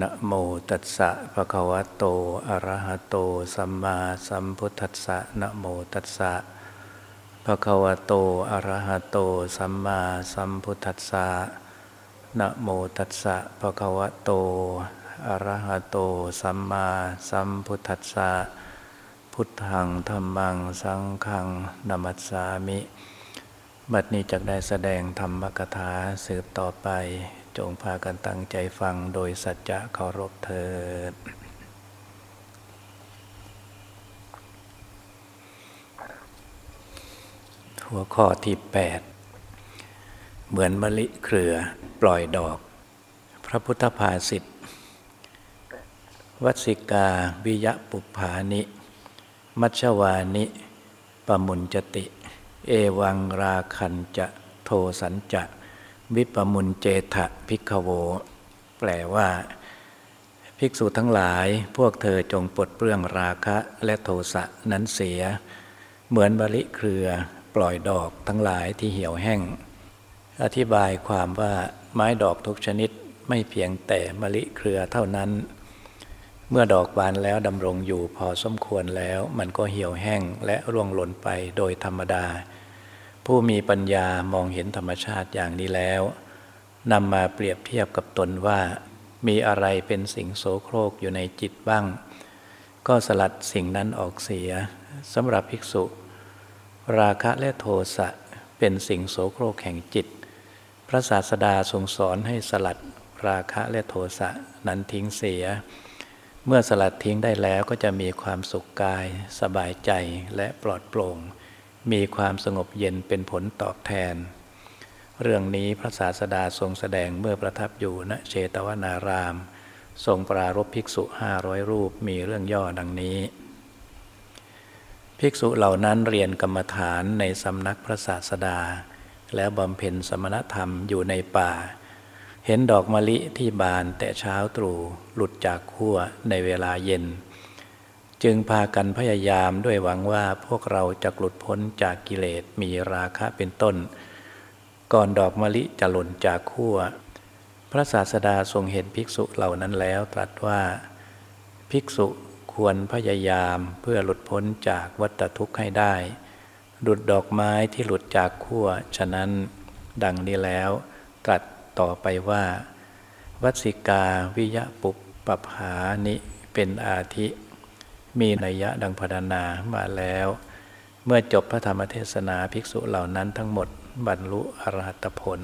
นะโมตัสสะภะคะวะโต อะระหะโต สัมมาสัมพุทธัสสะนะโมตัสสะภะคะวะโต อะระหะโต สัมมาสัมพุทธัสสะนะโมตัสสะภะคะวะโต อะระหะโต สัมมาสัมพุทธัสสะ พุทธังธรรมัง สังฆังนามัสสามิ บัดนี้จักได้แสดงธรรมกถาสืบต่อไป จงพากันตั้งใจฟังโดยสัจจะเคารพเถิดหัวข้อที่ 8 เหมือนมะลิเครือปล่อยดอก พระพุทธภาษิตวัสิกาวิยะปุภานิ มัชวานิ ปมุญจติ เอวังราคันจะโทสันจะ วิปมุญเจทะพิกโว แปลว่า ภิกษุทั้งหลายพวกเธอจงปลดเปลื้องราคะและโทสะนั้นเสีย เหมือนบริเครือ ปล่อยดอกทั้งหลายที่เหี่ยวแห้ง อธิบายความว่าไม้ดอกทุกชนิดไม่เพียงแต่มะลิเครือเท่านั้น เมื่อดอกบานแล้วดำรงอยู่พอสมควรแล้ว มันก็เหี่ยวแห้งและร่วงหล่นไปโดยธรรมดา ผู้มีปัญญามองเห็นธรรมชาติอย่างนี้แล้วนำมาเปรียบเทียบกับตนว่า มีอะไรเป็นสิ่งโสโครกอยู่ในจิตบ้าง ก็สลัดสิ่งนั้นออกเสียสำหรับภิกษุ ราคะและโทสะเป็นสิ่งโสโครกแห่งจิต พระศาสดาทรงสอนให้สลัดราคะและโทสะนั้นทิ้งเสีย เมื่อสลัดทิ้งได้แล้วก็จะมีความสุขกาย สบายใจและปลอดโปร่ง มีความสงบเย็นเป็นผลตอบแทน เรื่องนี้พระศาสดาทรงแสดงเมื่อประทับอยู่ณเชตวนาราม ทรงปรารบภิกษุห้าร้อยรูปมีเรื่องย่อดังนี้ ภิกษุเหล่านั้นเรียนกรรมฐานในสำนักพระศาสดา แล้วบำเพ็ญสมณธรรมอยู่ในป่า เห็นดอกมะลิที่บานแต่เช้าตรู่หลุดจากขั้วในเวลาเย็น จึงพากันพยายามด้วยหวังว่าพวกเราจะหลุดพ้นจากกิเลสมีราคะเป็นต้น ก่อนดอกมะลิจะหล่นจากขั้วพระศาสดาทรงเห็นภิกษุเหล่านั้นแล้วตรัสว่า ภิกษุควรพยายามเพื่อหลุดพ้นจากวัฏทุกข์ให้ได้ดุดดอกไม้ที่หลุดจากขั้วฉะนั้นดังนี้แล้ว ตรัสต่อไปว่า วัสิกาวิยะปุปปภานิเป็นอาทิ มีนัยยะดังพรรณนามาแล้ว เมื่อจบพระธรรมเทศนาภิกษุเหล่านั้นทั้งหมดบรรลุอรหัตผล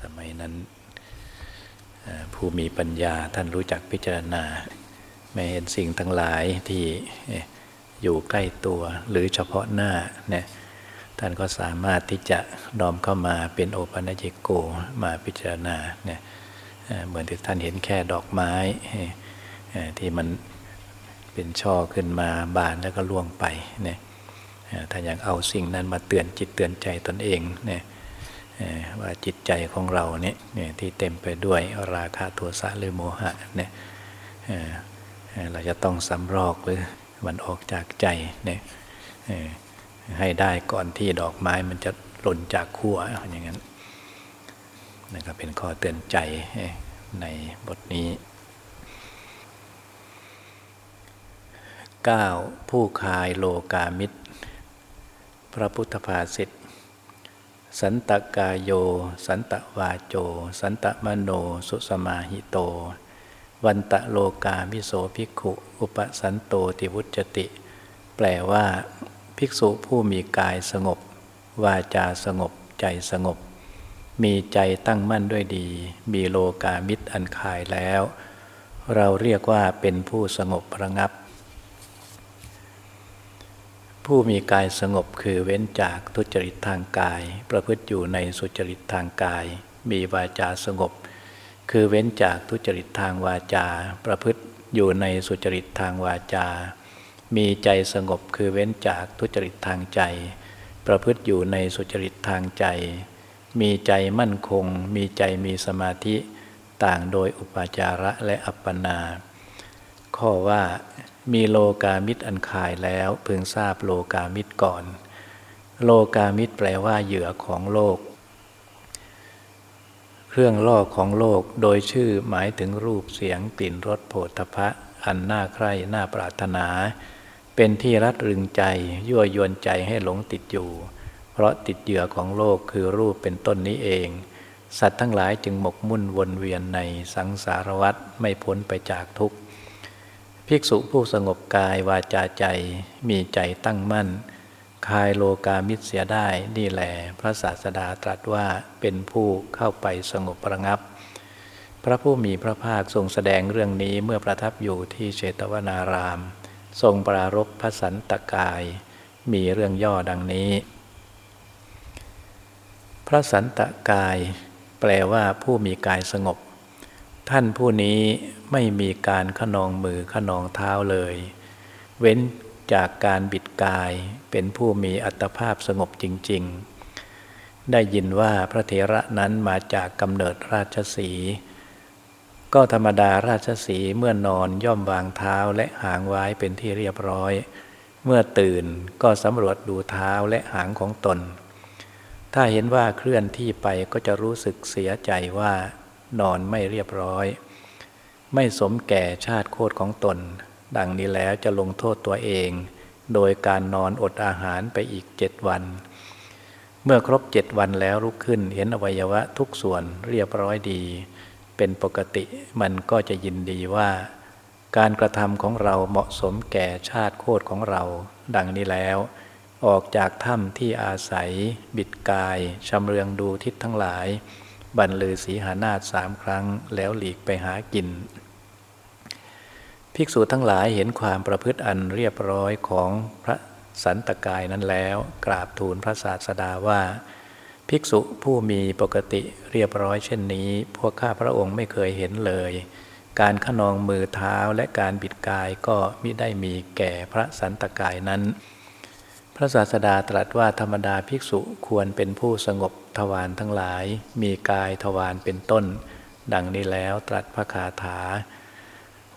สมัยนั้นผู้มีปัญญาท่านรู้จักพิจารณา ไม่เห็นสิ่งทั้งหลายที่อยู่ใกล้ตัวหรือเฉพาะหน้าเนี่ยท่านก็สามารถที่จะน้อมเข้ามาเป็นโอปัญญิโกมาพิจารณาเนี่ยเหมือนที่ท่านเห็นแค่ดอกไม้ ที่มันเป็นช่อขึ้นมาบานแล้วก็ล่วงไปเนี่ยถ้าอยากเอาสิ่งนั้นมาเตือนจิตเตือนใจตนเองเนี่ยว่าจิตใจของเราเนี่ยที่เต็มไปด้วยราคะโทสะหรือโมหะเนี่ยเราจะต้องสำรอกหรือมันออกจากใจเนี่ยให้ได้ก่อนที่ดอกไม้มันจะหล่นจากขั้วอย่างนั้นนั่นก็เป็นข้อเตือนใจในบทนี้ 9. ผู้คายโลกามิตร พระพุทธภาษิตสันตกายโย สันตวาโจ สันตมโน สุสมาหิโต วันตะโลกามิโสภิกขุ อุปสันโตติวุจติ แปลว่าภิกษุผู้มีกายสงบ วาจาสงบ ใจสงบ มีใจตั้งมั่นด้วยดี มีโลกามิตรอันคายแล้ว เราเรียกว่าเป็นผู้สงบระงับ ผู้มีกายสงบคือเว้นจากทุจริตทางกาย ประพฤติอยู่ในสุจริตทางกาย มีวาจาสงบ คือเว้นจากทุจริตทางวาจา ประพฤติอยู่ในสุจริตทางวาจา มีใจสงบคือเว้นจากทุจริตทางใจ ประพฤติอยู่ในสุจริตทางใจ มีใจมั่นคง มีใจมีสมาธิ ต่างโดยอุปาจาระและอัปปนา ข้อว่า มีโลกามิตรอันคายแล้วพึงทราบโลกามิตรก่อน โลกามิตรแปลว่าเหยื่อของโลก เครื่องล่อของโลกโดยชื่อหมายถึงรูปเสียงกลิ่นรสโผฏฐพะอันน่าใคร่น่าปรารถนา เป็นที่รัดรึงใจยั่วยวนใจให้หลงติดอยู่ เพราะติดเหยื่อของโลกคือรูปเป็นต้นนี้เอง สัตว์ทั้งหลายจึงหมกมุ่นวนเวียนในสังสารวัฏไม่พ้นไปจากทุกข์ ภิกษุผู้สงบกายวาจาใจมีใจตั้งมั่น คายโลกามิตรเสียได้นี่แหลพระศาสดาตรัสว่าเป็นผู้เข้าไปสงบประงับ พระผู้มีพระภาคทรงแสดงเรื่องนี้เมื่อประทับอยู่ที่เชตวนาราม ทรงปรารบพระสันตกาย มีเรื่องย่อดังนี้ พระสันตกาย แปลว่าผู้มีกายสงบ ท่านผู้นี้ไม่มีการขนองมือขนองเท้าเลย เว้นจากการบิดกายเป็นผู้มีอัตภาพสงบจริง ๆ ได้ยินว่าพระเถระนั้นมาจากกำเนิดราชสี ก็ธรรมดาราชสีเมื่อนอนย่อมวางเท้าและหางไว้เป็นที่เรียบร้อย เมื่อตื่นก็สำรวจดูเท้าและหางของตน ถ้าเห็นว่าเคลื่อนที่ไปก็จะรู้สึกเสียใจว่า นอนไม่เรียบร้อย ไม่สมแก่ชาติโคตรของตน ดังนี้แล้วจะลงโทษตัวเอง โดยการนอนอดอาหารไปอีกเจ็ดวัน เมื่อครบเจ็ดวันแล้วลุกขึ้นเห็นอวัยวะทุกส่วนเรียบร้อยดี เป็นปกติมันก็จะยินดีว่า การกระทำของเราเหมาะสมแก่ชาติโคตรของเรา ดังนี้แล้วออกจากถ้ำที่อาศัย บิดกายชำเรืองดูทิศทั้งหลาย บรรลือสีหานาฏสามครั้งแล้วหลีกไปหากิน ภิกษุทั้งหลายเห็นความประพฤติอันเรียบร้อยของพระสันตกายนั้นแล้ว กราบทูลพระศาสดาว่า ภิกษุผู้มีปกติเรียบร้อยเช่นนี้ พวกข้าพระองค์ไม่เคยเห็นเลย การขนองมือเท้าและการบิดกายก็มิได้มีแก่พระสันตกายนั้น พระศาสดาตรัสว่าธรรมดาภิกษุควรเป็นผู้สงบ ทวารทั้งหลาย มีกายทวารเป็นต้น ดังนี้แล้วตรัสพระคาถา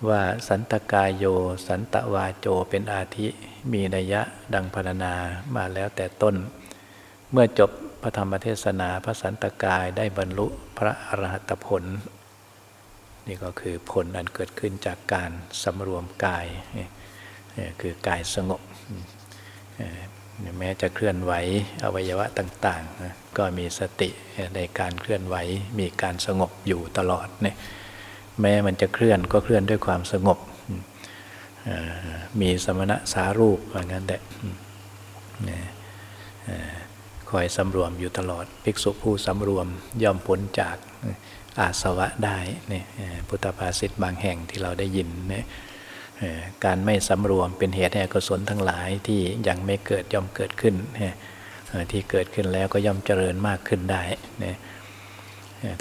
ว่าสันตกายโย สันตวาโจเป็นอาทิมีนัยะดังพรรณนามาแล้วแต่ต้น เมื่อจบพระธรรมเทศนาพระสันตกายได้บรรลุพระอรหัตผล นี่ก็คือผลอันเกิดขึ้นจากการสำรวมกาย คือกายสงบ แม้จะเคลื่อนไหวอวัยวะต่างๆก็มีสติในการเคลื่อนไหวมีการสงบอยู่ตลอดเนี่ยแม้มันจะเคลื่อนก็เคลื่อนด้วยความสงบ มีสมณะสารูปว่างั้นแหละคอยสำรวมอยู่ตลอด ภิกษุผู้สำรวมย่อมพ้นจากอาสวะได้เนี่ยพุทธภาษิตบางแห่งที่เราได้ยินเนี่ย การไม่สำรวมเป็นเหตุให้กุศลทั้งหลายที่ยังไม่เกิดย่อมเกิดขึ้น ที่เกิดขึ้นแล้วก็ย่อมเจริญมากขึ้นได้นะ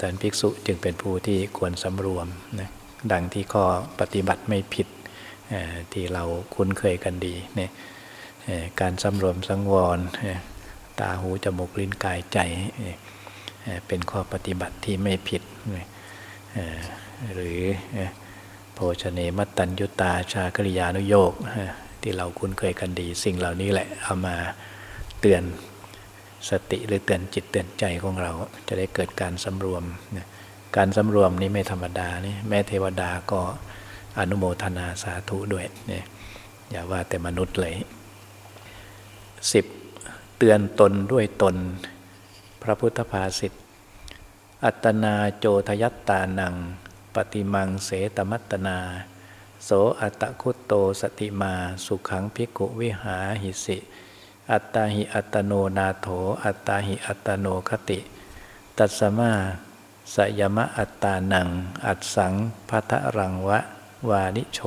ท่านภิกษุจึงเป็นผู้ที่ควรสำรวมนะดังที่ข้อปฏิบัติไม่ผิดที่เราคุ้นเคยกันดีนี่ยการสำรวมสังวรตาหูจมูกลิ้นกายใจเป็นข้อปฏิบัติที่ไม่ผิดหรือ โภชเนมัตตัญยุตาชากริยานุโยกที่เราคุ้นเคยกันดี สิ่งเหล่านี้แหละเอามาเตือนสติหรือเตือนจิตเตือนใจของเราจะได้เกิดการสำรวม การสำรวมนี้ไม่ธรรมดานี่แม้เทวดาก็อนุโมทนาสาธุด้วยเนี่ยอย่าว่าแต่มนุษย์เลยสิบเตือนตนด้วยตน พระพุทธภาษิตอัตนาโจทยัตตานัง ปฏิมังเสตมัตนา โสอัตคุตโตสติมาสุขังพิกุวิหาหิสิ อัตตาหิอัตโนนาโถ อัตตาหิอัตโนคติ ตัสมาสยมะอัตตานัง อัตสังพัทรังวะ วานิโช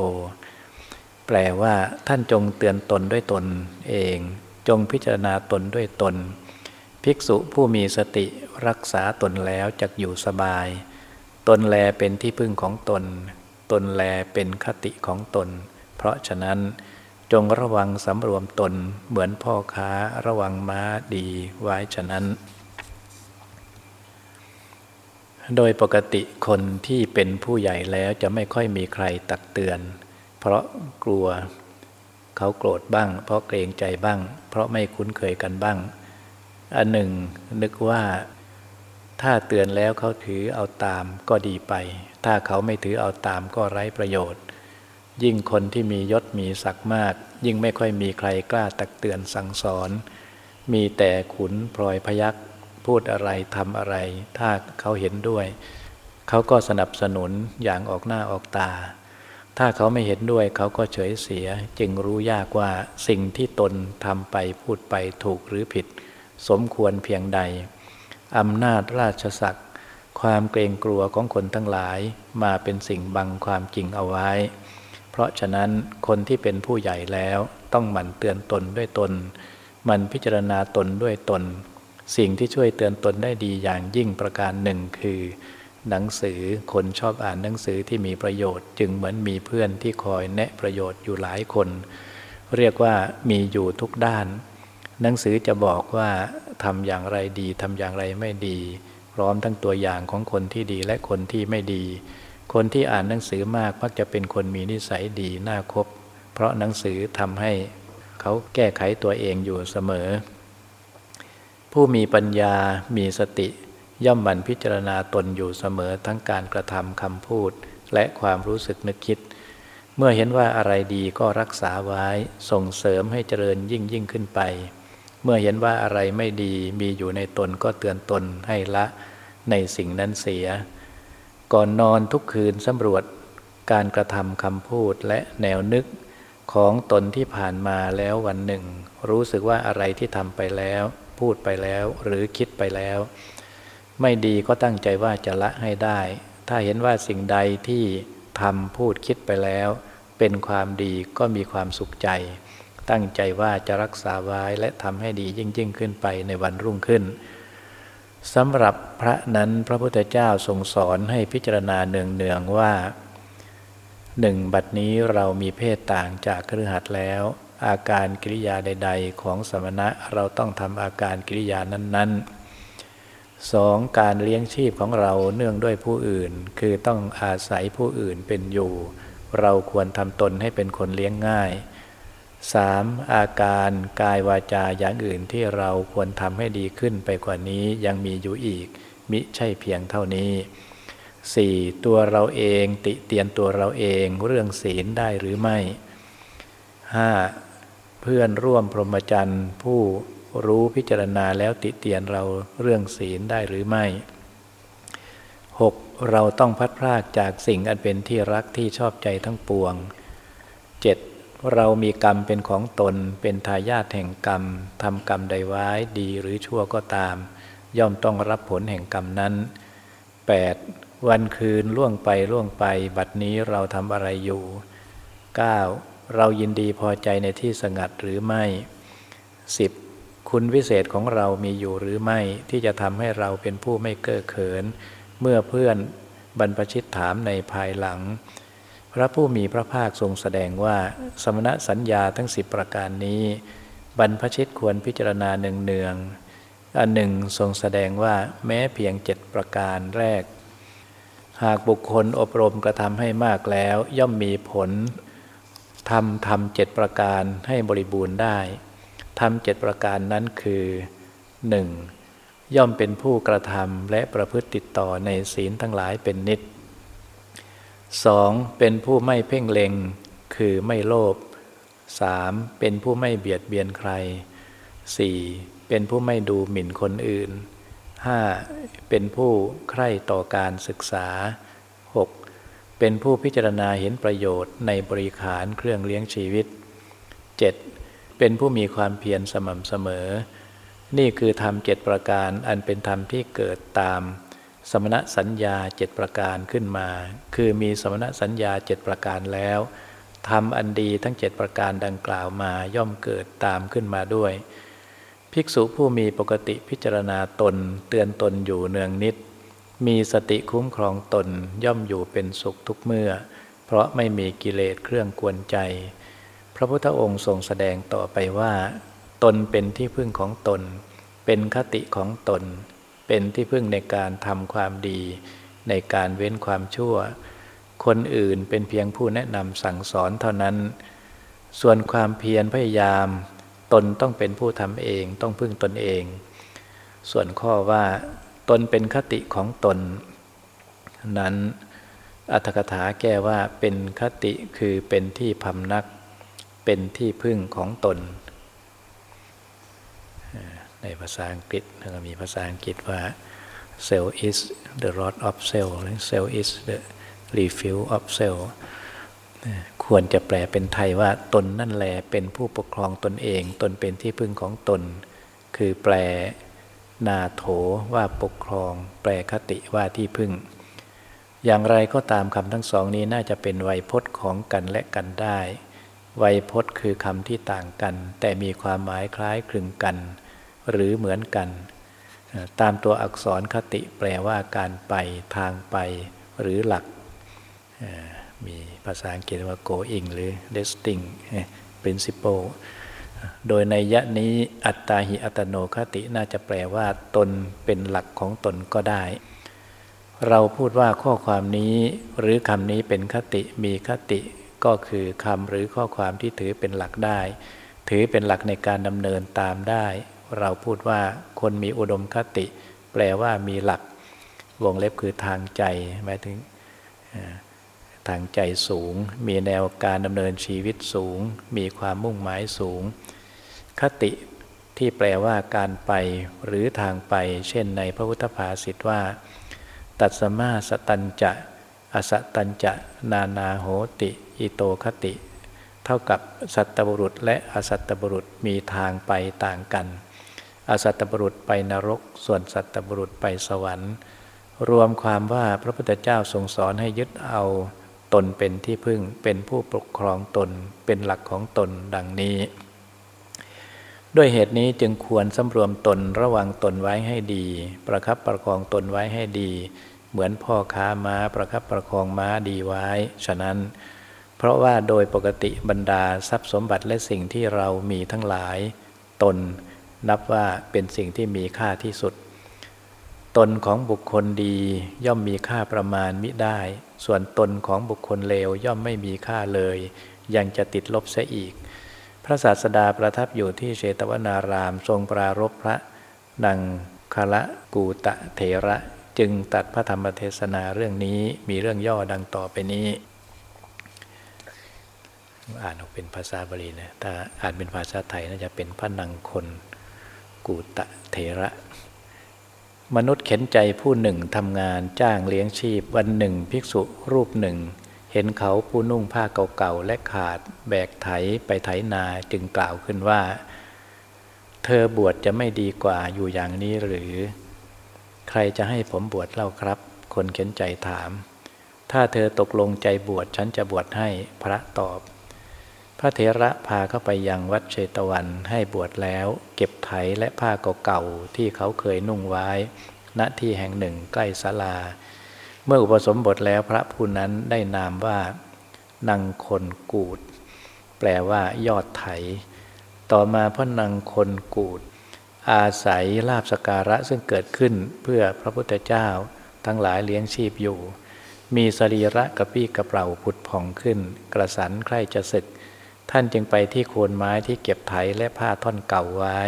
แปลว่าท่านจงเตือนตนด้วยตนเอง จงพิจารณาตนด้วยตน ภิกษุผู้มีสติรักษาตนแล้วจะอยู่สบาย ตนแลเป็นที่พึ่งของตน ตนแลเป็นคติของตน เพราะฉะนั้นจงระวังสำรวมตนเหมือนพ่อค้าระวังม้าดีไว้ฉะนั้น โดยปกติคนที่เป็นผู้ใหญ่แล้วจะไม่ค่อยมีใครตักเตือน เพราะกลัวเขาโกรธบ้าง เพราะเกรงใจบ้าง เพราะไม่คุ้นเคยกันบ้าง อันหนึ่งนึกว่า ถ้าเตือนแล้วเขาถือเอาตามก็ดีไป ถ้าเขาไม่ถือเอาตามก็ไร้ประโยชน์ ยิ่งคนที่มียศมีศักดิ์มาก ยิ่งไม่ค่อยมีใครกล้าตักเตือนสั่งสอน มีแต่ขุนพลอยพยักพูดอะไรทำอะไร ถ้าเขาเห็นด้วย เขาก็สนับสนุนอย่างออกหน้าออกตา ถ้าเขาไม่เห็นด้วยเขาก็เฉยเสีย จึงรู้ยากว่าสิ่งที่ตนทำไปพูดไปถูกหรือผิด สมควรเพียงใด อำนาจราชศักดิ์ความเกรงกลัวของคนทั้งหลายมาเป็นสิ่งบังความจริงเอาไว้ เพราะฉะนั้นคนที่เป็นผู้ใหญ่แล้วต้องหมั่นเตือนตนด้วยตน มันพิจารณาตนด้วยตน สิ่งที่ช่วยเตือนตนได้ดีอย่างยิ่งประการหนึ่งคือ หนังสือคนชอบอ่านหนังสือที่มีประโยชน์ จึงเหมือนมีเพื่อนที่คอยแนะประโยชน์อยู่หลายคน เรียกว่ามีอยู่ทุกด้าน หนังสือจะบอกว่า ทำอย่างไรดีทำอย่างไรไม่ดี พร้อมทั้งตัวอย่างของคนที่ดีและคนที่ไม่ดี คนที่อ่านหนังสือมากมักจะเป็นคนมีนิสัยดีน่าคบ เพราะหนังสือทำให้เขาแก้ไขตัวเองอยู่เสมอ ผู้มีปัญญามีสติ ย่อมบันพิจารณาตนอยู่เสมอทั้งการกระทำคำพูด และความรู้สึกนึกคิดเมื่อเห็นว่าอะไรดีก็รักษาไว้ส่งเสริมให้เจริญยิ่งยิ่งขึ้นไป เมื่อเห็นว่าอะไรไม่ดีมีอยู่ในตนก็เตือนตนให้ละในสิ่งนั้นเสีย ก่อนนอนทุกคืนสำรวจการกระทำคำพูดและแนวนึกของตนที่ผ่านมาแล้ววันหนึ่ง รู้สึกว่าอะไรที่ทำไปแล้ว พูดไปแล้วหรือคิดไปแล้ว ไม่ดีก็ตั้งใจว่าจะละให้ได้ ถ้าเห็นว่าสิ่งใดที่ทำพูดคิดไปแล้ว เป็นความดีก็มีความสุขใจ ตั้งใจว่าจะรักษาไว้และทำให้ดียิ่งยิ่งขึ้นไปในวันรุ่งขึ้นสำหรับพระนั้นพระพุทธเจ้าทรงสอนให้พิจารณาเนืองๆว่าหนึ่งบัดนี้เรามีเพศต่างจากครือหัดแล้ว อาการกิริยาใด ๆ ของสมณะเราต้องทำอาการกิริยานั้นๆสองการเลี้ยงชีพของเราเนื่องด้วยผู้อื่น คือต้องอาศัยผู้อื่นเป็นอยู่ เราควรทำตนให้เป็นคนเลี้ยงง่าย 3. อาการกายวาจาอย่างอื่นที่เราควรทำให้ดีขึ้นไปกว่านี้ยังมีอยู่อีก มิใช่เพียงเท่านี้ 4. ตัวเราเองติเตียนตัวเราเองเรื่องศีลได้หรือไม่ 5. เพื่อนร่วมพรหมจรรย์ผู้รู้พิจารณาแล้วติเตียนเราเรื่องศีลได้หรือไม่ 6. เราต้องพัดพรากจากสิ่งอันเป็นที่รักที่ชอบใจทั้งปวง 7. เรามีกรรมเป็นของตนเป็นทายาทแห่งกรรมทำกรรมใดไว้ดีหรือชั่วก็ตาม ย่อมต้องรับผลแห่งกรรมนั้น 8. วันคืนล่วงไปล่วงไป บัดนี้เราทำอะไรอยู่ 9. เรายินดีพอใจในที่สงัดหรือไม่ 10. คุณวิเศษของเรามีอยู่หรือไม่ที่จะทำให้เราเป็นผู้ไม่เก้อเขิน เมื่อเพื่อนบรรพชิตถามในภายหลัง พระผู้มีพระภาคทรงแสดงว่า สมณสัญญาทั้งสิบประการนี้ บรรพชิตควรพิจารณาเนืองๆอันหนึ่งทรงแสดงว่าแม้เพียงเจ็ดประการแรก หากบุคคลอบรมกระทำให้มากแล้ว ย่อมมีผลทำทำเจ็ดประการให้บริบูรณ์ได้ทำเจ็ดประการนั้นคือหนึ่งย่อมเป็นผู้กระทำและประพฤติติดต่อในศีลทั้งหลายเป็นนิด สองเป็นผู้ไม่เพ่งเล็ง คือไม่โลภสามเป็นผู้ไม่เบียดเบียนใครสี่เป็นผู้ไม่ดูหมิ่นคนอื่นห้าเป็นผู้ใคร่ต่อการศึกษาหกเป็นผู้พิจารณาเห็นประโยชน์ในบริขารเครื่องเลี้ยงชีวิตเจ็ดเป็นผู้มีความเพียรสม่ำเสมอ นี่คือธรรมเจ็ดประการอันเป็นธรรมที่เกิดตาม สมณสัญญาเจ็ดประการขึ้นมา คือมีสมณสัญญาเจ็ดประการแล้วทำอันดีทั้งเจ็ดประการดังกล่าวมาย่อมเกิดตามขึ้นมาด้วย ภิกษุผู้มีปกติพิจารณาตน เตือนตนอยู่เนืองนิด มีสติคุ้มครองตนย่อมอยู่เป็นสุขทุกเมื่อ เพราะไม่มีกิเลสเครื่องกวนใจ พระพุทธองค์ทรงแสดงต่อไปว่า ตนเป็นที่พึ่งของตน เป็นคติของตน เป็นที่พึ่งในการทำความดี ในการเว้นความชั่ว คนอื่นเป็นเพียงผู้แนะนำสั่งสอนเท่านั้น ส่วนความเพียรพยายาม ตนต้องเป็นผู้ทำเองต้องพึ่งตนเอง ส่วนข้อว่า ตนเป็นคติของตน นั้นอัตถกถาแก้ว่าเป็นคติคือเป็นที่พำนัก เป็นที่พึ่งของตน ในภาษาอังกฤษแล้วก็มีภาษาอังกฤษว่า cell is the rod of cell หรือ cell is the refuge of cell ควรจะแปลเป็นไทยว่าตนนั่นแหละเป็นผู้ปกครองตนเอง ตนเป็นที่พึ่งของตน คือแปลนาโถว่าปกครอง แปลคติว่าที่พึ่ง อย่างไรก็ตามคำทั้งสองนี้น่าจะเป็นไวยพจน์ของกันและกันได้ไวยพจน์คือคำที่ต่างกัน แต่มีความหมายคล้ายคลึงกัน หรือเหมือนกัน ตามตัวอักษรคติแปลว่าการไปทางไปหรือหลัก มีภาษาอังกฤษว่า going หรือ destined principle โดยในยะนี้อัตตาหิอัตโนคติน่าจะแปลว่า ตนเป็นหลักของตนก็ได้ เราพูดว่าข้อความนี้หรือคำนี้เป็นคติมีคติก็คือคำหรือข้อความที่ถือเป็นหลักได้ ถือเป็นหลักในการดำเนินตามได้ เราพูดว่าคนมีอุดมคติ แปลว่ามีหลัก วงเล็บคือทางใจหมายถึงทางใจสูง มีแนวการดำเนินชีวิตสูง มีความมุ่งหมายสูง คติที่แปลว่าการไปหรือทางไป เช่นในพระพุทธภาษิตว่า ตัสมาสตัญจะ อสตัญจะ นานาโหติ อิโตคติ เท่ากับสัตบุรุษและอสัตบุรุษมีทางไปต่างกัน อสัตตบุรุษไปนรก ส่วนสัตตบุรุษไปสวรรค์ รวมความว่าพระพุทธเจ้าทรงสอนให้ยึดเอาตนเป็นที่พึ่งเป็นผู้ปกครองตนเป็นหลักของตนดังนี้ ด้วยเหตุนี้จึงควรสำรวมตนระวังตนไว้ให้ดี ประคับประคองตนไว้ให้ดี เหมือนพ่อค้าม้าประคับประคองม้าดีไว้ ฉะนั้น เพราะว่าโดยปกติบรรดาทรัพย์สมบัติและสิ่งที่เรามีทั้งหลาย ตน นับว่าเป็นสิ่งที่มีค่าที่สุด ตนของบุคคลดีย่อมมีค่าประมาณมิได้ ส่วนตนของบุคคลเลวย่อมไม่มีค่าเลย ยังจะติดลบเสียอีก พระศาสดาประทับอยู่ที่เชตวนารามทรงปรารบพระนังคละกูตะเถระจึงตัดพระธรรมเทศนาเรื่องนี้มีเรื่องย่อดังต่อไปนี้ อ่านออกเป็นภาษาบาลีนะถ้าอ่านเป็นภาษาไทยน่าจะเป็นพระนังคน กูตะเถระ มนุษย์เข็นใจผู้หนึ่งทำงานจ้างเลี้ยงชีพ วันหนึ่งภิกษุรูปหนึ่ง เห็นเขาผู้นุ่งผ้าเก่าๆและขาด แบกไถไปไถนาจึงกล่าวขึ้นว่า เธอบวชจะไม่ดีกว่าอยู่อย่างนี้หรือ ใครจะให้ผมบวชเล่าครับ คนเข็นใจถาม ถ้าเธอตกลงใจบวชฉันจะบวชให้พระตอบ พระเถระพาเข้าไปยังวัดเชตวันให้บวชแล้ว เก็บไถและผ้าเก่าๆที่เขาเคยนุ่งไว้ ณที่แห่งหนึ่งใกล้ศาลา เมื่ออุปสมบทแล้วพระผู้นั้นได้นามว่านังคนกูด แปลว่ายอดไถ ต่อมาพระนังคนกูด อาศัยลาบสการะซึ่งเกิดขึ้นเพื่อพระพุทธเจ้า ทั้งหลายเลี้ยงชีพอยู่ มีสรีระกระปี้กระเป๋าผุดผ่องขึ้น กระสันใคร่จะศึก ท่านจึงไปที่โคนไม้ที่เก็บไถและผ้าท่อนเก่าไว้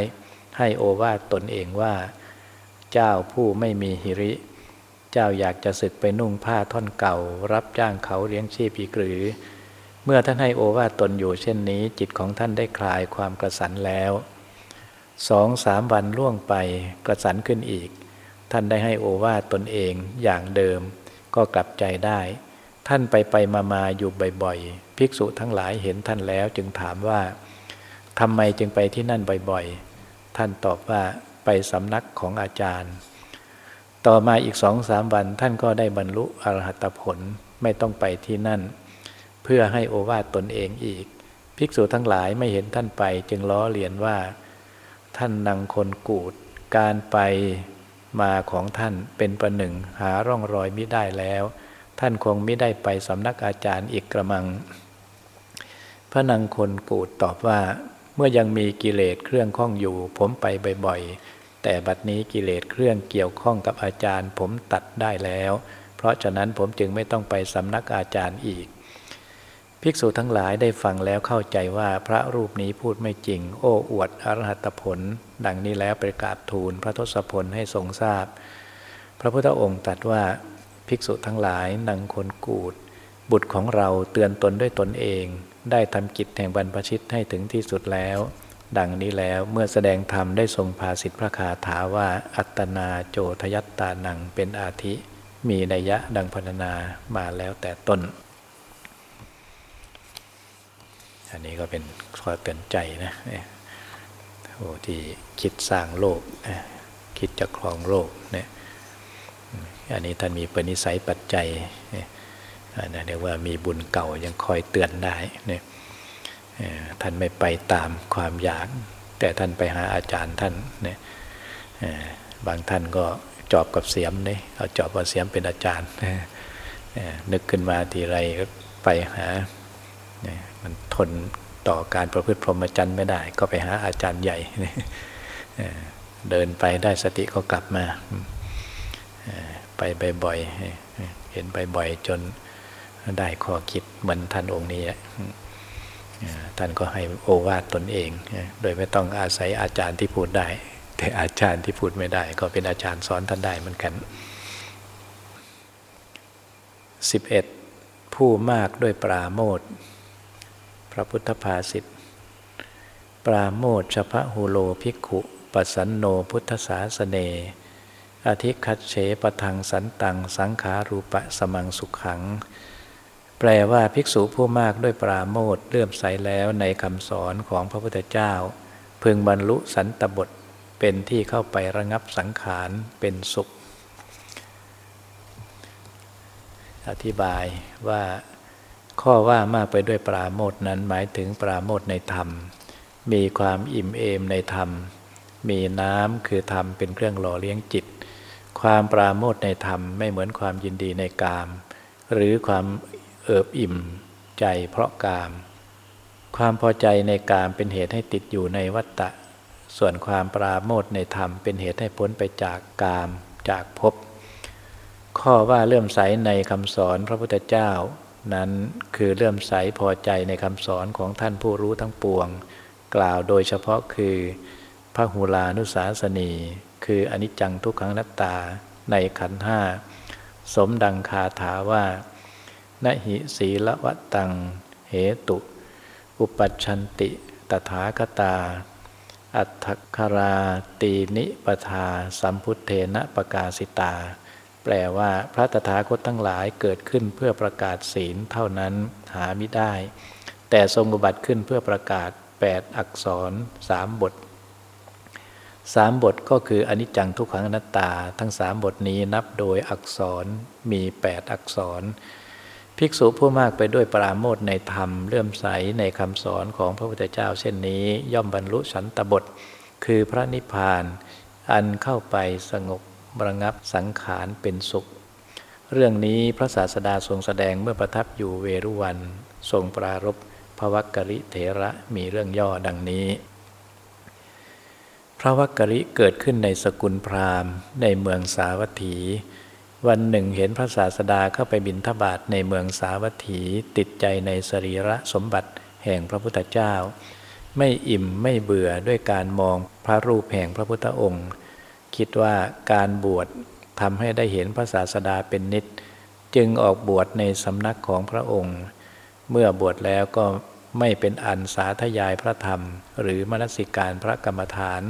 ให้โอวาทตนเองว่า เจ้าผู้ไม่มีหิริ เจ้าอยากจะศึกไปนุ่งผ้าท่อนเก่า รับจ้างเขาเลี้ยงชีพอีกหรือ เมื่อท่านให้โอวาทตนอยู่เช่นนี้ จิตของท่านได้คลายความกระสันแล้วสองสามวันล่วงไปกระสันขึ้นอีก ท่านได้ให้โอวาตนเองอย่างเดิม ก็กลับใจได้ ท่านไปไปมามาอยู่บ่อย ภิกษุทั้งหลายเห็นท่านแล้วจึงถามว่าทำไมจึงไปที่นั่นบ่อยๆ ท่านตอบว่าไปสำนักของอาจารย์ ต่อมาอีกสองสามวันท่านก็ได้บรรลุอรหัตผลไม่ต้องไปที่นั่น เพื่อให้โอวาตนเองอีก ภิกษุทั้งหลายไม่เห็นท่านไปจึงล้อเลียนว่า ท่านนังคนกูด การไปมาของท่านเป็นประหนึ่งหาร่องรอยมิได้แล้ว ท่านคงไม่ได้ไปสำนักอาจารย์อีกกระมัง พระนางคนกูดตอบว่า เมื่อยังมีกิเลสเครื่องข้องอยู่ ผมไปบ่อยๆ แต่บัดนี้กิเลสเครื่องเกี่ยวข้องกับอาจารย์ ผมตัดได้แล้ว เพราะฉะนั้นผมจึงไม่ต้องไปสำนักอาจารย์อีก ภิกษุทั้งหลายได้ฟังแล้วเข้าใจว่าพระรูปนี้พูดไม่จริง โอ้อวดอรหัตผล ดังนี้แล้วประกาศทูลพระทศพลให้ทรงทราบ พระพุทธองค์ตรัสว่าภิกษุทั้งหลายนังคนกูด บุตรของเราเตือนตนด้วยตนเอง ได้ทำกิจแห่งบรรพชิตให้ถึงที่สุดแล้ว ดังนี้แล้วเมื่อแสดงธรรมได้ทรงภาสิทธิพระคาถาว่าอัตนาโจทยัตตานังเป็นอาทิ มีนัยยะดังพรรณนามาแล้วแต่ต้น อันนี้ก็เป็นข้อเตือนใจนะโอ้ที่คิดสร้างโลก คิดจะครองโลกเนี่ยอันนี้ท่านมีปณิสัยปัจจัย นะเรียกว่ามีบุญเก่ายังคอยเตือนได้เนี่ยท่านไม่ไปตามความอยาก แต่ท่านไปหาอาจารย์ท่านเนี่ยบางท่านก็จอบกับเสียมเนี่ยเอาจอบกับเสียมเป็นอาจารย์นึกขึ้นมาทีไรก็ไปหามันทนต่อการประพฤติพรหมจรรย์ไม่ได้ ก็ไปหาอาจารย์ใหญ่เดินไปได้สติก็กลับมา ไปบ่อยๆเห็นไปบ่อยจน ได้ข้อคิดเหมือนท่านองค์นี้ท่านก็ให้โอวาทตนเอง โดยไม่ต้องอาศัยอาจารย์ที่พูดได้ แต่อาจารย์ที่พูดไม่ได้ ก็เป็นอาจารย์สอนท่านได้เหมือนกัน 11. ผู้มากด้วยปราโมทพระพุทธภาษิตปราโมทชพะหูโลภิกขุปสันโนพุทธศาสเน อธิคัตเฉปทังสันตังสังขารูปะสมังสุขขัง แปลว่าภิกษุผู้มากด้วยปราโมทเลื่อมใสแล้วในคำสอนของพระพุทธเจ้า พึงบรรลุสันตบทเป็นที่เข้าไประงับสังขารเป็นสุข อธิบายว่าข้อว่ามากไปด้วยปราโมทนั้นหมายถึงปราโมทในธรรม มีความอิ่มเอมในธรรม มีน้ำคือธรรมเป็นเครื่องหล่อเลี้ยงจิต ความปราโมทในธรรมไม่เหมือนความยินดีในกาม หรือความ เอิบอิ่มใจเพราะกาม ความพอใจในกามเป็นเหตุให้ติดอยู่ในวัฏฏะส่วนความปราโมทในธรรมเป็นเหตุให้พ้นไปจากกามจากภพข้อว่าเลื่อมใสในคำสอนพระพุทธเจ้า นั้นคือเลื่อมใสพอใจในคำสอนของท่านผู้รู้ทั้งปวง กล่าวโดยเฉพาะคือพระหูลานุสาสนี คืออนิจจังทุกขังนัตตาในขันห้า สมดังคาถาว่า นหิศีลวตัง เหตุ อุปัชันติ ตถาคตา อัตถคาราตีนิปทา สัมพุทเทนะประกาศิตา แปลว่าพระตถาคตทั้งหลายเกิดขึ้นเพื่อประกาศศีลเท่านั้นหาไม่ได้ แต่ทรงอุบัติขึ้นเพื่อประกาศ 8 อักษรสามบทสามบทก็คืออนิจจังทุกขังอนัตตา ทั้งสามบทนี้นับโดยอักษรมีแปดอักษร ภิกษุผู้มากไปด้วยปราโมทในธรรมเลื่อมใสในคำสอนของพระพุทธเจ้าเช่นนี้ ย่อมบรรลุสันตบท คือพระนิพพาน อันเข้าไปสงบระงับสังขารเป็นสุข เรื่องนี้พระศาสดาทรงแสดงเมื่อประทับอยู่เวรุวัน ทรงปรารบพระวักกริเถระมีเรื่องย่อดังนี้ พระวักกริเกิดขึ้นในสกุลพราหมณ์ ในเมืองสาวัตถี วันหนึ่งเห็นพระศาสดาเข้าไปบินทบาทในเมืองสาวัตถีติดใจในสรีระสมบัติแห่งพระพุทธเจ้า ไม่อิ่มไม่เบื่อด้วยการมองพระรูปแห่งพระพุทธองค์ คิดว่าการบวชทำให้ได้เห็นพระศาสดาเป็นนิด จึงออกบวชในสำนักของพระองค์ เมื่อบวชแล้วก็ไม่เป็นอันสาธยายพระธรรม หรือมนสิการพระกรรมฐาน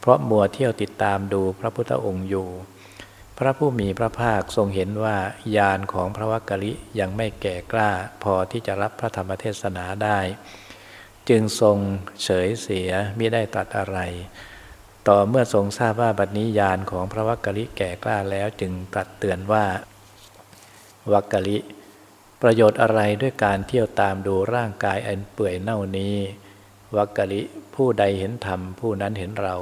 เพราะมัวเที่ยวติดตามดูพระพุทธองค์อยู่ พระผู้มีพระภาคทรงเห็นว่าญาณของพระวักกะลิยังไม่แก่กล้าพอที่จะรับพระธรรมเทศนาได้ จึงทรงเฉยเสียมิได้ตัดอะไร ต่อเมื่อทรงทราบว่าบัดนี้ญาณของพระวักกะลิแก่กล้าแล้วจึงตรัสเตือนว่า วักกะลิ ประโยชน์อะไรด้วยการเที่ยวตามดูร่างกายอันเปื่อยเน่านี้ วักกะลิผู้ใดเห็นธรรมผู้นั้นเห็นเรา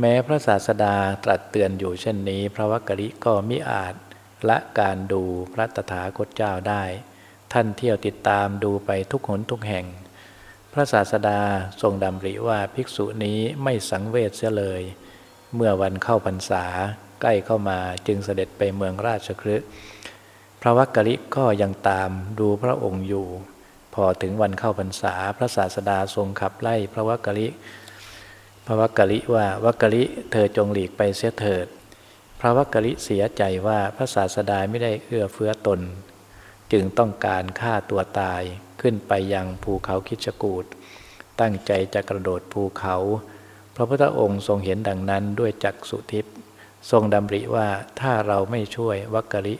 แม้พระศาสดาตรัสเตือนอยู่เช่นนี้ พระวักกะลิก็มิอาจละการดูพระตถาคตเจ้าได้ ท่านเที่ยวติดตามดูไปทุกหนทุกแห่ง พระศาสดาทรงดำริว่าภิกษุนี้ไม่สังเวชเสียเลย เมื่อวันเข้าพรรษาใกล้เข้ามาจึงเสด็จไปเมืองราชคฤห์พระวักกะลิก็ยังตามดูพระองค์อยู่ พอถึงวันเข้าพรรษาพระศาสดาทรงขับไล่พระวักกะลิ พระวักกะลิว่าวักกะลิเธอจงหลีกไปเสียเถิด พระวักกะลิเสียใจว่าพระศาสดาไม่ได้เอื้อเฟื้อตน จึงต้องการฆ่าตัวตายขึ้นไปยังภูเขาคิชกูดตั้งใจจะกระโดดภูเขา พระพุทธองค์ทรงเห็นดังนั้นด้วยจักสุทิพย์ทรงดำริว่าถ้าเราไม่ช่วยวักกะลิ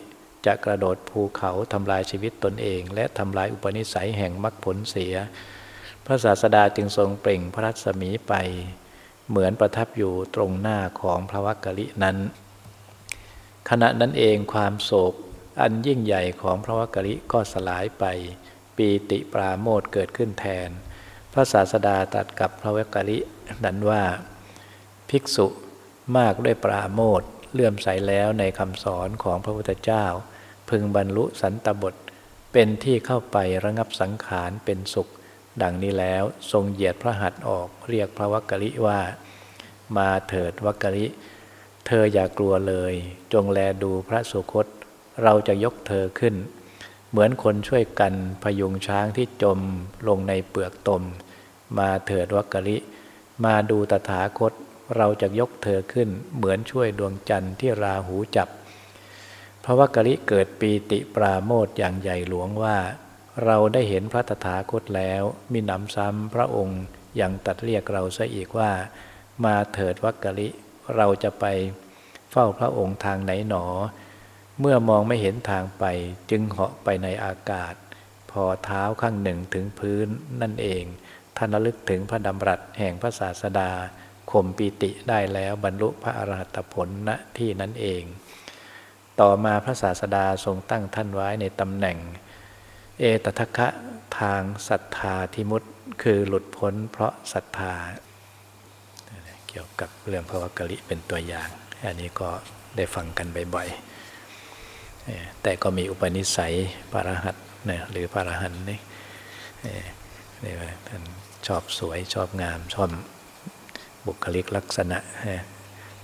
จะกระโดดภูเขาทำลายชีวิตตนเอง และทำลายอุปนิสัยแห่งมรรคผลเสีย พระศาสดาจึงทรงเปล่งพระรัศมีไป เหมือนประทับอยู่ตรงหน้าของพระวักกะลินั้น ขณะนั้นเองความโศกอันยิ่งใหญ่ของพระวักกะลิก็สลายไป ปีติปราโมทเกิดขึ้นแทน พระศาสดาตัดกับพระวักกะลินั้นว่า ภิกษุมากด้วยปราโมทเลื่อมใสแล้วในคำสอนของพระพุทธเจ้า พึงบรรลุสันตบทเป็นที่เข้าไประงับสังขารเป็นสุข ดังนี้แล้วทรงเหยียดพระหัตถ์ออกเรียกพระวักกะลิว่า มาเถิดวักกะลิ เธออย่ากลัวเลย จงแลดูพระสุคต เราจะยกเธอขึ้น เหมือนคนช่วยกันพยุงช้างที่จมลงในเปลือกตม มาเถิดวักกะลิ มาดูตถาคต เราจะยกเธอขึ้น เหมือนช่วยดวงจันทร์ที่ราหูจับ พระวักกะลิเกิดปีติปราโมทอย่างใหญ่หลวงว่า เราได้เห็นพระตถาคตแล้ว มีหนำซ้ำพระองค์ยังตัดเรียกเราซะอีกว่า มาเถิดวักกะลิ เราจะไปเฝ้าพระองค์ทางไหนหนอ เมื่อมองไม่เห็นทางไปจึงเหาะไปในอากาศ พอเท้าข้างหนึ่งถึงพื้นนั่นเองท่านระลึกถึงพระดำรัสแห่งพระศาสดาข่มปีติได้แล้วบรรลุพระอรหัตผลณที่นั้นเอง ต่อมาพระศาสดาทรงตั้งท่านไว้ในตำแหน่ง เอตทัคคะทางศรัทธาทิมุตคือหลุดพ้นเพราะศรัทธา เกี่ยวกับเรื่องพระวกลิเป็นตัวอย่าง อันนี้ก็ได้ฟังกันบ่อยๆแต่ก็มีอุปนิสัยปรหัตนะหรือปรหันนี่นี่ท่านชอบสวยชอบงาม ชอบบุคลิกลักษณะ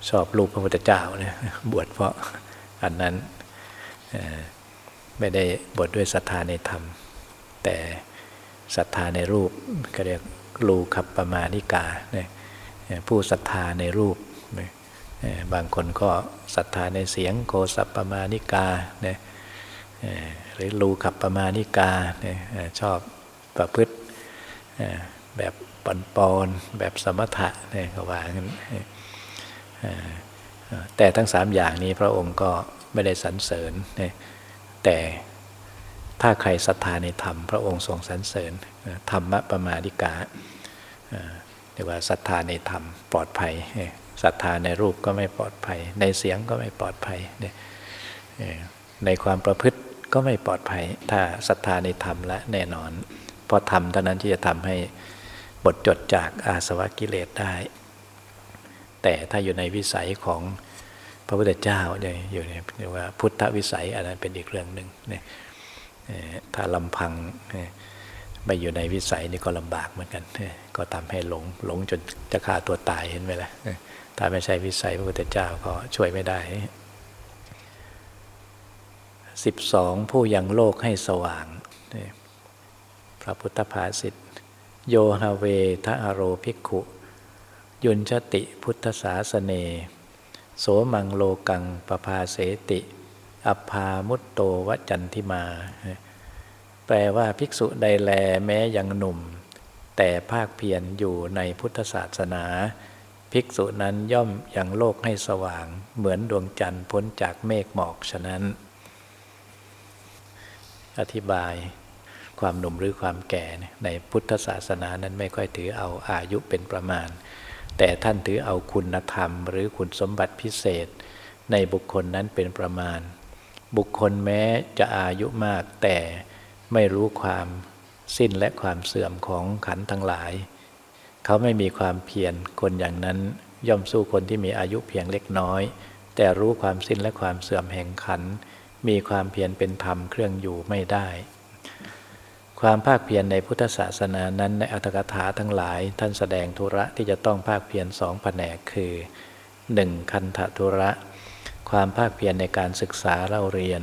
ชอบรูปพระพุทธเจ้าเนี่ยบวชเพราะอันนั้น ไม่ได้บวชดด้วยศรัทธาในธรรม แต่ศรัทธาในรูปก็เรียกรูขับประมาณิกาเนี่ยผู้ศรัทธาในรูป บางคนก็ศรัทธาในเสียงโกสัปปมาณิกาเนี่ยหรือรูขับประมาณิกาเนี่ยชอบประพฤติแบบปอนปอนแบบสมถะเนี่ยก็ว่างั้นแต่ทั้งสามอย่างนี้พระองค์ก็ไม่ได้สรรเสริญเนี่ย แต่ถ้าใครศรัทธาในธรรม พระองค์ทรงสรรเสริญธรรมะประมาดิกาเรียกว่าศรัทธาในธรรมปลอดภัยศรัทธาในรูปก็ไม่ปลอดภัย ในเสียงก็ไม่ปลอดภัยในความประพฤติก็ไม่ปลอดภัย ถ้าศรัทธาในธรรมและแน่นอนเพราะธรรมเท่านั้นที่จะทำให้บทจดจากอาสวะกิเลสได้ แต่ถ้าอยู่ในวิสัยของ พระพุทธเจ้าเนี่ยอยู่ในเรียกว่าพุทธวิสัยอันนั้นเป็นอีกเรื่องหนึ่งเนี่ยถ้าลำพังไปอยู่ในวิสัยนี่ก็ลำบากเหมือนกัน ก็ทำให้หลงหลงจนจะฆ่าตัวตายเห็นไหมล่ะถ้าไม่ใช่วิสัยพระพุทธเจ้าก็ช่วยไม่ได้สิบสองผู้ยังโลกให้สว่าง พระพุทธภาษิตโยฮาเวทะอโรภิกขุ ยุนชติพุทธศาสเน โสมังโลกังปภาเสติ อัภามุตโตวจันทิมา แปลว่าภิกษุใดแลแม้ยังหนุ่ม แต่ภาคเพียรอยู่ในพุทธศาสนา ภิกษุนั้นย่อมยังโลกให้สว่าง เหมือนดวงจันทร์พ้นจากเมฆหมอกฉะนั้น อธิบายความหนุ่มหรือความแก่ในพุทธศาสนานั้นไม่ค่อยถือเอาอายุเป็นประมาณ แต่ท่านถือเอาคุณธรรม หรือคุณสมบัติพิเศษ ในบุคคลนั้นเป็นประมาณ บุคคลแม้จะอายุมาก แต่ไม่รู้ความสิ้นและความเสื่อมของขันทั้งหลาย เขาไม่มีความเพียรคนอย่างนั้นย่อมสู้คนที่มีอายุเพียงเล็กน้อย แต่รู้ความสิ้นและความเสื่อมแห่งขัน มีความเพียรเป็นธรรมเครื่องอยู่ไม่ได้ ความภาคเพียรในพุทธศาสนานั้นในอัตถกถาทั้งหลาย ท่านแสดงธุระที่จะต้องภาคเพียรสองแผนกคือ 1. คันธธุระ ความภาคเพียรในการศึกษาเล่าเรียน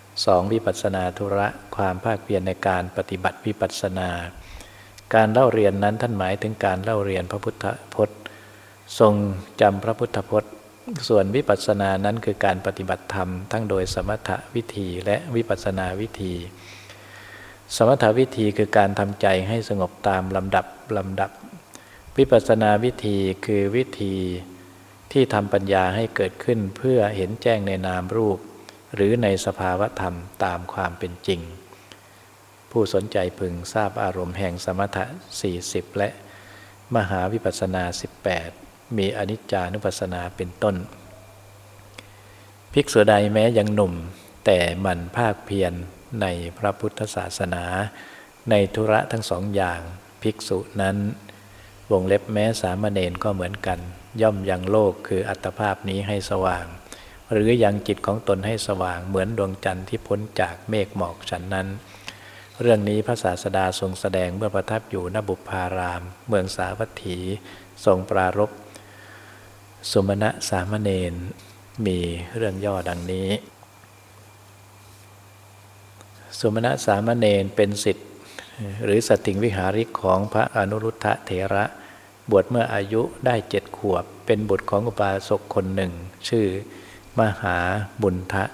2. วิปัสนาธุระ ความภาคเพียรในการปฏิบัติวิปัสนา การเล่าเรียนนั้นท่านหมายถึงการเล่าเรียนพระพุทธพจน์ ทรงจำพระพุทธพจน์ ส่วนวิปัสสนานั้นคือการปฏิบัติธรรม ทั้งโดยสมถวิธีและวิปัสนาวิธี สมถวิธีคือการทำใจให้สงบตามลำดับลำดับ วิปัสนาวิธีคือวิธีที่ทำปัญญาให้เกิดขึ้นเพื่อเห็นแจ้งในนามรูป หรือในสภาวธรรมตามความเป็นจริง ผู้สนใจพึงทราบอารมณ์แห่งสมถะ 40 และมหาวิปัสสนา 18 มีอนิจจานุปัสสนาเป็นต้น ภิกษุใดแม้ยังหนุ่มแต่มันภาคเพียร ในพระพุทธศาสนา ในธุระทั้งสองอย่างภิกษุนั้น วงเล็บแม้สามเณรก็เหมือนกัน ย่อมยังโลกคืออัตภาพนี้ให้สว่าง หรือยังจิตของตนให้สว่างเหมือนดวงจันทร์ที่พ้นจากเมฆหมอกฉันนั้น เรื่องนี้พระศาสดาทรงแสดงเมื่อประทับอยู่ณบุพาราม เมืองสาวัตถี ทรงปรารบสุมณะสามเณรมีเรื่องย่อดังนี้ สุมาณะสามเณรเป็นสิทธิ์หรือสติงวิหาริกของพระอนุรุทธะเถระ บวชเมื่ออายุได้เจ็ดขวบ เป็นบุตรของอุปาสกคนหนึ่ง ชื่อมหาบุญทะ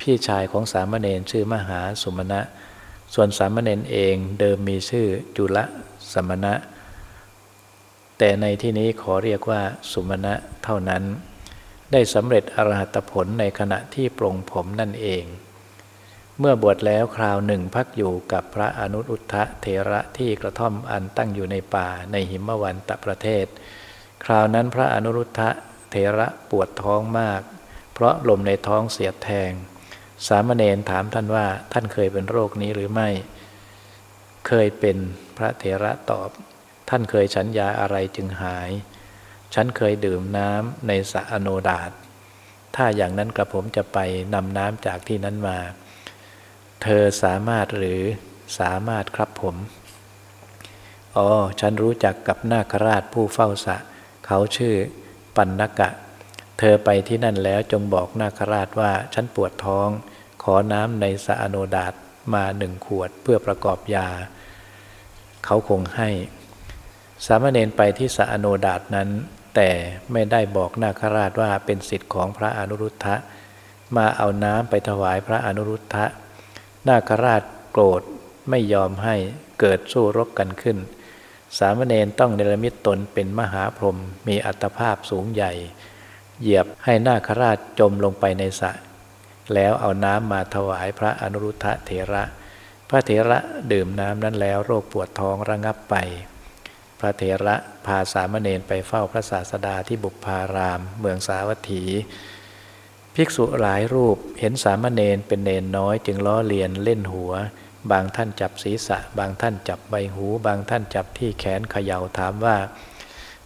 พี่ชายของสามเณรชื่อมหาสุมาณะ ส่วนสามเณรเองเดิมมีชื่อจุลสมณะ แต่ในที่นี้ขอเรียกว่าสุมาณะเท่านั้น ได้สำเร็จอรหัตผลในขณะที่ปรงผมนั่นเอง เมื่อบวชแล้วคราวหนึ่งพักอยู่กับพระอนุรุทธะเทระที่กระท่อมอันตั้งอยู่ในป่าในหิมวันตะประเทศ คราวนั้นพระอนุรุทธะเทระปวดท้องมาก เพราะลมในท้องเสียดแทง สามเณรถามท่านว่าท่านเคยเป็นโรคนี้หรือไม่ เคยเป็นพระเถระตอบ ท่านเคยฉันยาอะไรจึงหาย ฉันเคยดื่มน้ำในสระอโนดาตถ้าอย่างนั้นกระผมจะไปนำน้ำจากที่นั้นมา เธอสามารถหรือสามารถครับผม อ๋อ ฉันรู้จักกับนาคราชผู้เฝ้าสะ เขาชื่อปันนกะ เธอไปที่นั่นแล้วจงบอกนาคราชว่าฉันปวดท้อง ขอน้ำในสะอโนดาตมาหนึ่งขวดเพื่อประกอบยา เขาคงให้ สามเณรไปที่สะอโนดาตนั้น แต่ไม่ได้บอกนาคราชว่าเป็นสิทธิ์ของพระอนุรุทธะ มาเอาน้ำไปถวายพระอนุรุทธะ นาคราชโกรธไม่ยอมให้เกิดสู้รบกันขึ้น สามเณรต้องเนรมิตตนเป็นมหาพรหมมีอัตภาพสูงใหญ่ เหยียบให้นาคราชจมลงไปในสระแล้วเอาน้ำมาถวายพระอนุรุทธะเถระ พระเถระดื่มน้ำนั้นแล้วโรคปวดท้องระงับไป พระเถระพาสามเณรไปเฝ้าพระศาสดาที่บุพาราม เมืองสาวัตถี ภิกษุหลายรูปเห็นสามเณรเป็นเนนน้อย จึงล้อเลียนเล่นหัว บางท่านจับศีรษะ บางท่านจับใบหู บางท่านจับที่แขนเขย่าถามว่า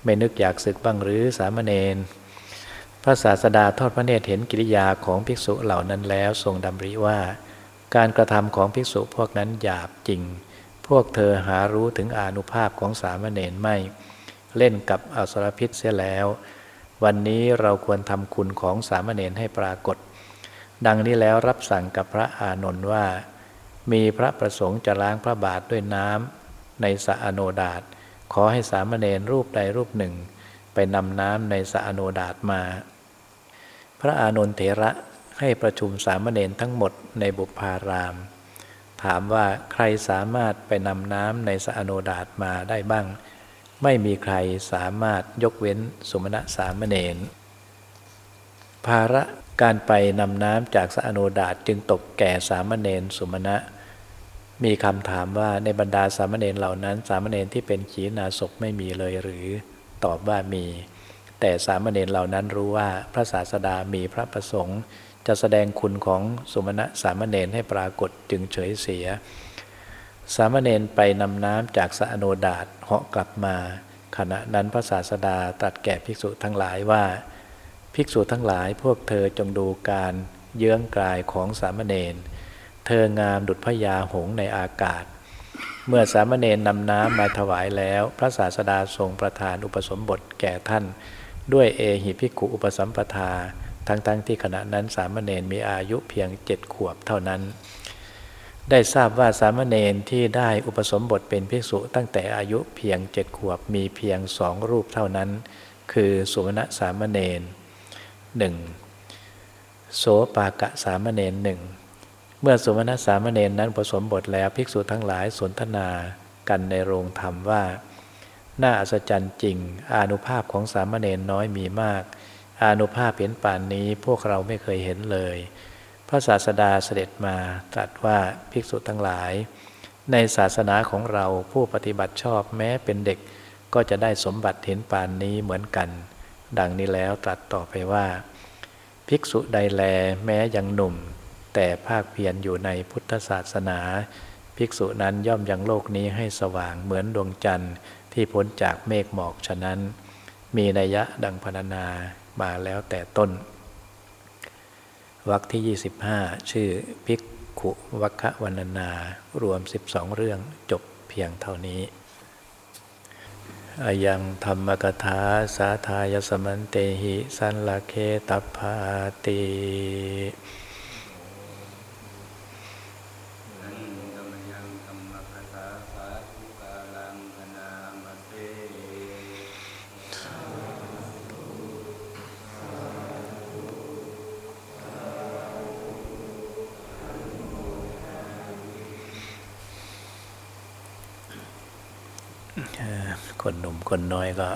ไม่นึกอยากศึกบ้างหรือสามเณรพระศาสดาทอดพระเนตรเห็นกิริยาของภิกษุเหล่านั้นแล้วทรงดำริว่า การกระทำของภิกษุพวกนั้นหยาบจริง พวกเธอหารู้ถึงอนุภาพของสามเณรไม่ เล่นกับอสรพิษเสียแล้ว วันนี้เราควรทำคุณของสามเณรให้ปรากฏ ดังนี้แล้วรับสั่งกับพระอานนท์ว่า มีพระประสงค์จะล้างพระบาทด้วยน้ำในสะอโนดาตขอให้สามเณรรูปใดรูปหนึ่ง ไปนำน้ำในสะอโนดาตมา พระอานนทเถระให้ประชุมสามเณรทั้งหมดในบุพาราม ถามว่าใครสามารถไปนำน้ำในสะโนดาตมาได้บ้าง ไม่มีใครสามารถยกเว้นสมณะสามเณรภาระการไปนำน้ำจากสะโนดาตจึงตกแก่สามเณรสมณะ มีคำถามว่าในบรรดาสามเณรเหล่านั้น สามเณรที่เป็นขีณาศพไม่มีเลยหรือ ตอบว่ามี แต่สามเณรเหล่านั้นรู้ว่าพระศาสดามีพระประสงค์ จะแสดงคุณของสมณะสามเณรให้ปรากฏจึงเฉยเสีย สามเณรไปนำน้ำจากสะโนดาตเหาะกลับมา ขณะนั้นพระศาสดาตรัสแก่ภิกษุทั้งหลายว่า ภิกษุทั้งหลายพวกเธอจงดูการเยื้องกลายของสามเณรเธองามดุจพญาหงในอากาศ เมื่อสามเณรนำน้ำมาถวายแล้ว พระศาสดาทรงประทานอุปสมบทแก่ท่าน ด้วยเอหิภิกขุอุปสัมปทา ทั้งๆทที่ขณะนั้นสามเณรมีอายุเพียงเจ็ดขวบเท่านั้น ได้ทราบว่าสามเณรที่ได้อุปสมบทเป็นภิกษุตั้งแต่อายุเพียงเจ็ดขวบมีเพียงสองรูปเท่านั้น คือสุวรรณสามเณรหนึ่งโสปากะสามเณรหนึ่งเมื่อสมณสามเณรนั้นผสมบทแล้วภิกษุทั้งหลายสนทนากันในโรงธรรมว่า น่าอัศจรรย์จริง อานุภาพของสามเณรน้อยมีมาก อานุภาพเห็นป่านนี้พวกเราไม่เคยเห็นเลย ระศาสดาเสด็จมาตรัสว่าภิกษุทั้งหลาย ในศาสนาของเราผู้ปฏิบัติชอบแม้เป็นเด็กก็จะได้สมบัติเห็นปานนี้เหมือนกัน ดังนี้แล้วตรัสต่อไปว่า ภิกษุใดแลแม้ยังหนุ่ม แต่ภาคเพียรอยู่ในพุทธศาสนา ภิกษุนั้นย่อมยังโลกนี้ให้สว่างเหมือนดวงจันทร์ที่พ้นจากเมฆหมอกฉะนั้น มีนัยยะดังพรรณนามาแล้วแต่ต้น วรรคที่ 25 ชื่อภิกขุวัคควันนารวม 12 เรื่องจบเพียงเท่านี้อายังธรรมกถาสาทายสมันเตหิ สันลเคตัพาติ คนหนุ่มคนน้อยก็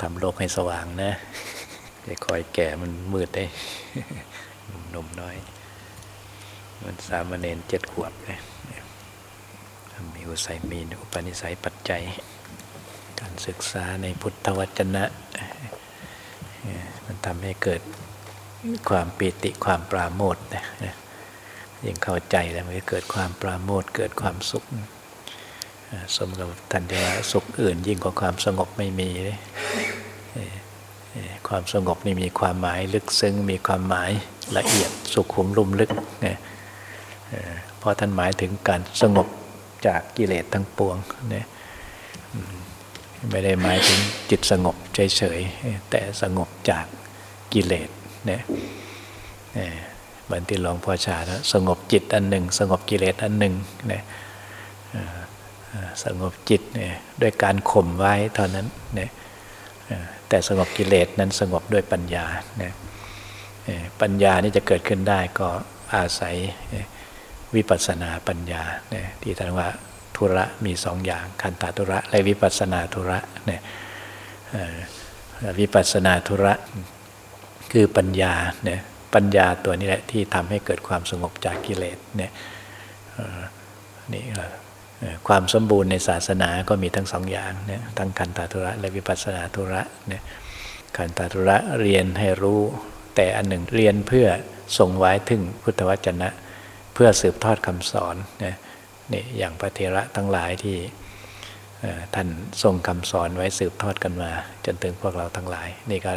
ทำโลกให้สว่างนะจะคอยแก่มันมืดได้หนุ่มน้อย มันสามเณรเจ็ดขวบเลยมีอุสัยมีอุปนิสัยปัจจัย การศึกษาในพุทธวจนะ มันทำให้เกิดความปิติความปราโมทนะยิ่งเข้าใจแล้วมันจะเกิดความปราโมทเกิดความสุข สมกับทันทีสุขอื่นยิ่งกว่าความสงบไม่มีเลยความสงบนี่มีความหมายลึกซึ้งมีความหมายละเอียดสุขุมลุ่มลึกเพราะท่านหมายถึงการสงบจากกิเลสทั้งปวงเนี่ยไม่ได้หมายถึงจิตสงบเฉยๆแต่สงบจากกิเลสเนี่ยบันที่หลวงพ่อชาแล้วสงบจิตอันหนึ่ง สงบกิเลสอันหนึ่งเนี่ย สงบจิตเนี่ยด้วยการข่มไว้เท่านั้นเนี่ยแต่สงบกิเลสนั้นสงบด้วยปัญญาเนี่ยปัญญานี่จะเกิดขึ้นได้ก็อาศัยวิปัสสนาปัญญาเนี่ยที่ท่านว่าธุระมีสองอย่างคันตาธุระและวิปัสสนาธุระเนี่ยวิปัสสนาธุระคือปัญญาเนี่ยปัญญาตัวนี้แหละที่ทำให้เกิดความสงบจากกิเลสเนี่ยนี่ ความสมบูรณ์ในศาสนาก็มีทั้งสองอย่างเนี่ยทั้งคันตาธุระและวิปัสสนาธุระเนี่ยคันตาธุระเรียนให้รู้ แต่อันหนึ่งเรียนเพื่อส่งไว้ถึงพุทธวจนะ เพื่อสืบทอดคำสอนเนี่ยนี่อย่างพระเทระทั้งหลายที่ท่านทรงคำสอนไว้สืบทอดกันมา จนถึงพวกเราทั้งหลาย นี่ก็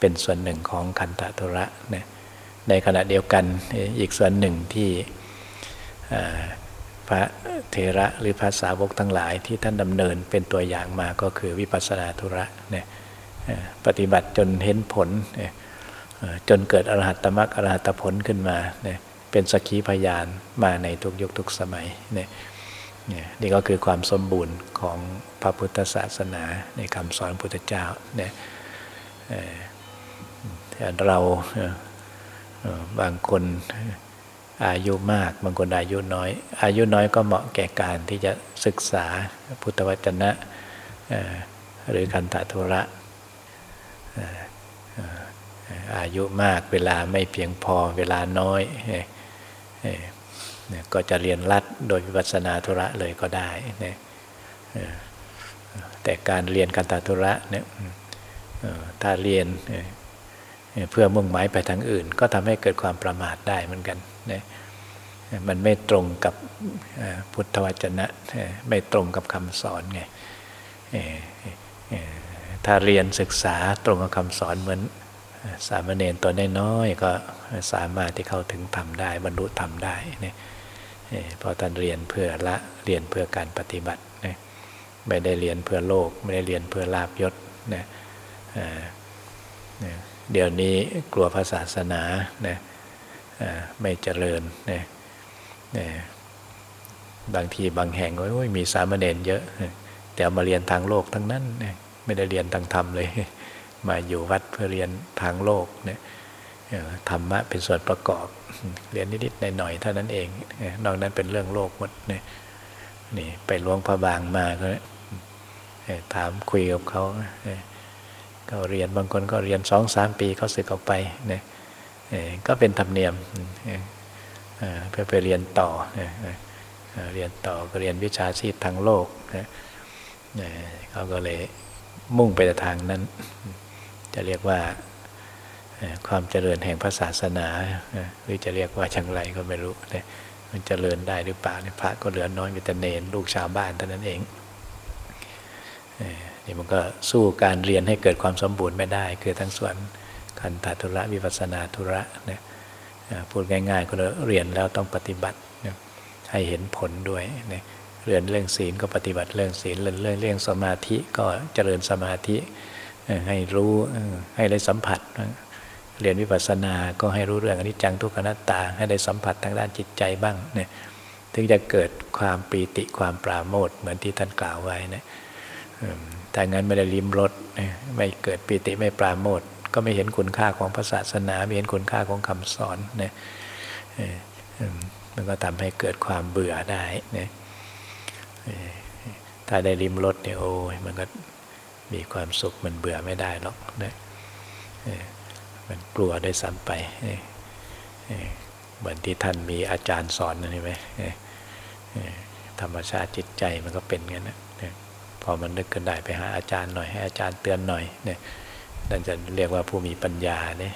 เป็นส่วนหนึ่งของคันตธุระเนี่ยในขณะเดียวกันอีกส่วนหนึ่งที่ พระเทระหรือภาษาวกทั้งหลายที่ท่านดำเนินเป็นตัวอย่างมาก็คือวิปัสสนาธุระเนี่ยปฏิบัติจนเห็นผล จนเกิดอรหัตมรรคอรหัตผลขึ้นมาเนี่ยเป็นสกีพยานมาในทุกยุคทุกสมัยเนี่ยนี่ก็คือความสมบูรณ์ของพระพุทธศาสนาในคำสอนพุทธเจ้าเนี่ยเราบางคน อายุมากบางคนอายุน้อย อายุน้อยก็เหมาะแก่การที่จะศึกษาพุทธวจนะหรือคันธทุระอายุมากเวลาไม่เพียงพอเวลาน้อยก็จะเรียนรัดโดยวิปัสนาธุระเลยก็ได้แต่การเรียนคันธทุระเนี่ยถ้าเรียน เพื่อมุ่งหมายไปทางอื่น ก็ทำให้เกิดความประมาทได้เหมือนกันนะมันไม่ตรงกับพุทธวจนะ ไม่ตรงกับคำสอนไงถ้าเรียนศึกษาตรงกับคำสอนเหมือนสามเณรตัวน้อยๆก็สามารถที่เข้าถึงธรรมได้บรรลุธรรมได้เนี่ยพอท่านเรียนเพื่อละเรียนเพื่อการปฏิบัตินี่ยไม่ได้เรียนเพื่อโลก ไม่ได้เรียนเพื่อลาบยศนี่ย เดี๋ยวนี้กลัวพระศาสนาเนี่ยไม่เจริญเนี่ยบางทีบางแห่งก็มีสามเณรเยอะ แต่มาเรียนทางโลกทั้งนั้นไม่ได้เรียนทางธรรมเลย มาอยู่วัดเพื่อเรียนทางโลกเนี่ยธรรมะเป็นส่วนประกอบ เรียนนิดๆหน่อยๆเท่านั้นเอง นอกนั้นเป็นเรื่องโลกหมดนี่ยนี่ไปหลวงพระบางมาก็ถามคุยกับเขา ก็เรียนบางคนก็เรียนสองสามปีเขาสึกออกไปเนี่ยก็เป็นธรรมเนียมเพื่อไปเรียนต่อเรียนต่อก็เรียนวิชาชีพทางโลกเขาก็เลยมุ่งไปทางนั้น จะเรียกว่าความเจริญแห่งพระศาสนาหรือจะเรียกว่าชังไรก็ไม่รู้มันเจริญได้หรือเปล่าพระก็เหลือน้อยมีแต่เนรลูกชาวบ้านเท่านั้นเอง นี่มันก็สู้การเรียนให้เกิดความสมบูรณ์ไม่ได้ คือทั้งส่วนคันธทุระวิปัสนาธุระเนี่ยพูดง่ายๆก็เรียนแล้วต้องปฏิบัติให้เห็นผลด้วยเนี่ยเรียนเรื่องศีลก็ปฏิบัติเรื่องศีลเรื่องเรื่องเรื่องสมาธิก็เจริญสมาธิให้รู้ให้ได้สัมผัส เรียนวิปัสสนาก็ให้รู้เรื่องอนิจจังทุกขนัตตา ให้ได้สัมผัสทางด้านจิตใจบ้างเนี่ยถึงจะเกิดความปีติความปราโมทเหมือนที่ท่านกล่าวไว้นะ ถ้างั้นไม่ได้ลิมรสไม่เกิดปีติไม่ปราโมทก็ไม่เห็นคุณค่าของพระศาสนา ไม่เห็นคุณค่าของคำสอนเนี่ยมันก็ทำให้เกิดความเบื่อได้นี่ยถ้าได้ริมรถเนี่ยโอ้ยมันก็มีความสุขมันเบื่อไม่ได้หรอกนะมันกลัวได้ซ้ำไปเหมือนที่ท่านมีอาจารย์สอนนะนี่ไหมธรรมชาติจิตใจมันก็เป็นงั้นนะ พอมันนึกกันได้ไปหาอาจารย์หน่อยให้อาจารย์เตือนหน่อยเนี่ยนั่นจะเรียกว่าผู้มีปัญญาเนี่ย